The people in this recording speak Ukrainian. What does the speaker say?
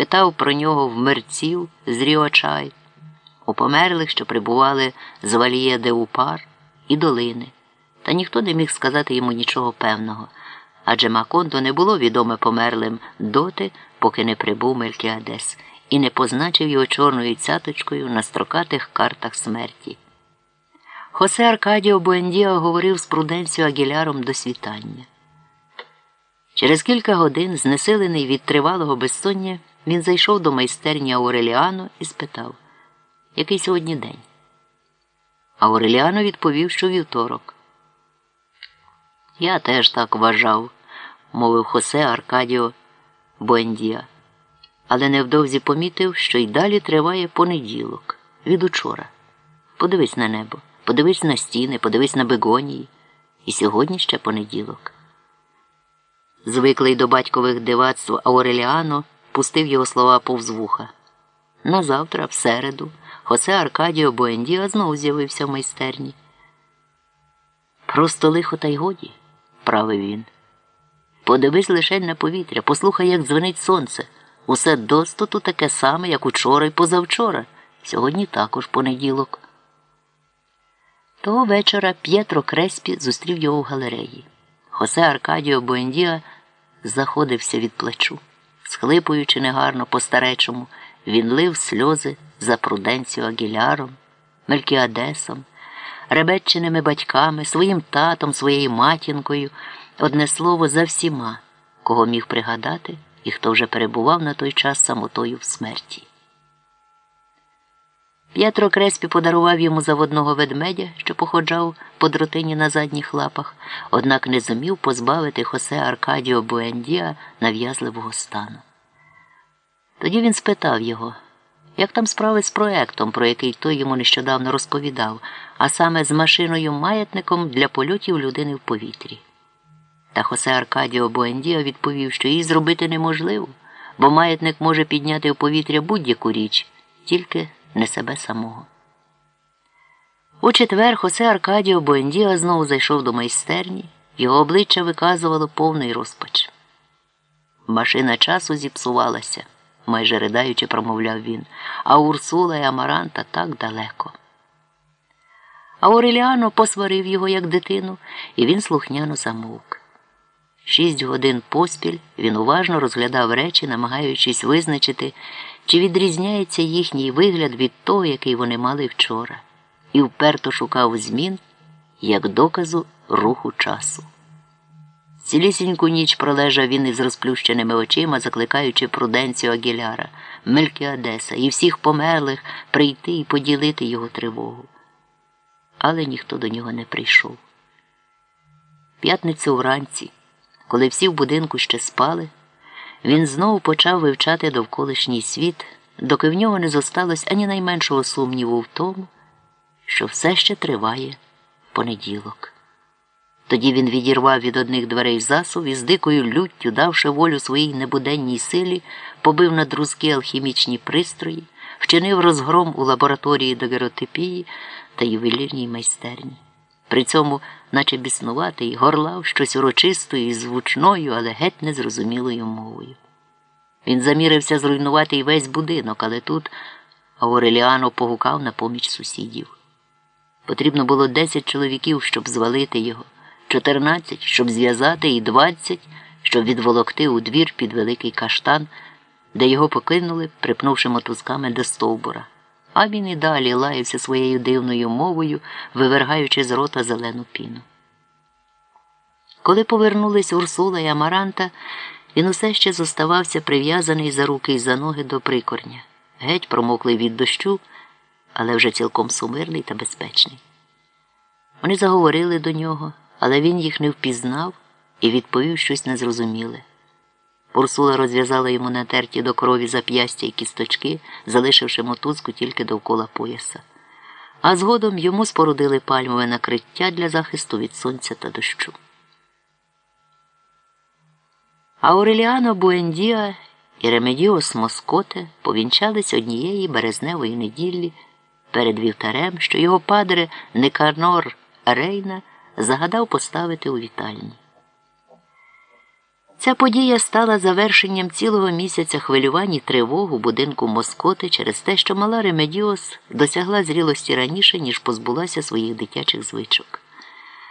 питав про нього в мерців з Ріочай, у померлих, що прибували з Валіє де Упар і долини, та ніхто не міг сказати йому нічого певного, адже Макондо не було відоме померлим доти, поки не прибув Мелькіадес, і не позначив його чорною цяточкою на строкатих картах смерті. Хосе Аркадіо Буендіа говорив з Пруденціо Агіляром до світання. Через кілька годин, знесилений від тривалого безсоння, він зайшов до майстерні Ауреліано і спитав, який сьогодні день. Ауреліано відповів, що вівторок. Я теж так вважав, мовив Хосе Аркадіо Буендіа, але невдовзі помітив, що й далі триває понеділок від учора. Подивись на небо, подивись на стіни, подивись на бегонії. І сьогодні ще понеділок. Звиклий до батькових дивацтв Ауреліано пустив його слова повз вуха. Назавтра, в середу, Хосе Аркадіо Буендіа знову з'явився в майстерні. Просто лихо та й годі, правив він. Подивись лише на повітря, послухай, як дзвенить сонце. Усе достоту таке саме, як учора й позавчора. Сьогодні також понеділок. Того вечора П'єтро Креспі зустрів його в галереї. Хосе Аркадіо Буендіа заходився від плачу. Схлипуючи негарно по старечому, він лив сльози за Пруденцію Агіляром, Мелькіадесом, ребетчиними батьками, своїм татом, своєю матінкою, одне слово за всіма, кого міг пригадати і хто вже перебував на той час самотою в смерті. П'єтро Креспі подарував йому заводного ведмедя, що походжав по дротині на задніх лапах, однак не зумів позбавити Хосе Аркадіо Буендіа нав'язливого стану. Тоді він спитав його, як там справи з проектом, про який той йому нещодавно розповідав, а саме з машиною маятником для польотів людини в повітрі. Та Хосе Аркадіо Буендіа відповів, що її зробити неможливо, бо маятник може підняти в повітря будь-яку річ, тільки не себе самого. У четвер Хосе Аркадіо Буендіа знову зайшов до майстерні, його обличчя виказувало повний розпач. Машина часу зіпсувалася, майже ридаючи, промовляв він, а Урсула і Амаранта так далеко. Ауреліано посварив його як дитину, і він слухняно замовк. Шість годин поспіль він уважно розглядав речі, намагаючись визначити, чи відрізняється їхній вигляд від того, який вони мали вчора, і вперто шукав змін як доказу руху часу. Цілісіньку ніч пролежав він із розплющеними очима, закликаючи пруденцію Агіляра, Мелькіадеса і всіх померлих прийти і поділити його тривогу. Але ніхто до нього не прийшов. П'ятницю вранці, коли всі в будинку ще спали, він знову почав вивчати довколишній світ, доки в нього не зосталось ані найменшого сумніву в тому, що все ще триває понеділок. Тоді він відірвав від одних дверей засув і з дикою люттю, давши волю своїй небуденній силі, побив на друзки алхімічні пристрої, вчинив розгром у лабораторії дагеротипії та ювелірній майстерні. При цьому, наче біснуватий, горлав щось урочистою і звучною, але геть незрозумілою мовою. Він замірився зруйнувати й весь будинок, але тут Ауреліано погукав на поміч сусідів. Потрібно було десять чоловіків, щоб звалити його, чотирнадцять, щоб зв'язати, і двадцять, щоб відволокти у двір під великий каштан, де його покинули, припнувши мотузками до стовбура. А він і далі лаявся своєю дивною мовою, вивергаючи з рота зелену піну. Коли повернулись Урсула і Амаранта, він усе ще зоставався прив'язаний за руки і за ноги до прикорня, геть промоклий від дощу, але вже цілком сумирний та безпечний. Вони заговорили до нього, але він їх не впізнав і відповів щось незрозуміле. Урсула розв'язала йому натерті до крові зап'ястя і кісточки, залишивши мотузку тільки довкола пояса. А згодом йому спорудили пальмове накриття для захисту від сонця та дощу. Ауреліано Буендіа і Ремедіос Москоте повінчались однієї березневої неділі перед вівтарем, що його падре Никанор Рейна загадав поставити у вітальні. Ця подія стала завершенням цілого місяця хвилювань і тривог у будинку Москоти через те, що мала Ремедіос досягла зрілості раніше, ніж позбулася своїх дитячих звичок.